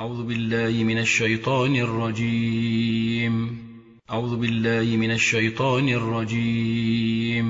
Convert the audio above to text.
أعوذ بالله من الشيطان الرجيم. أعوذ بالله من الشيطان الرجيم.